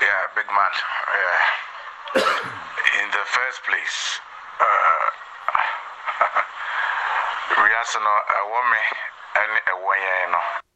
Yeah, big man. Yeah. In the first place, uh, we are not a woman and a woman.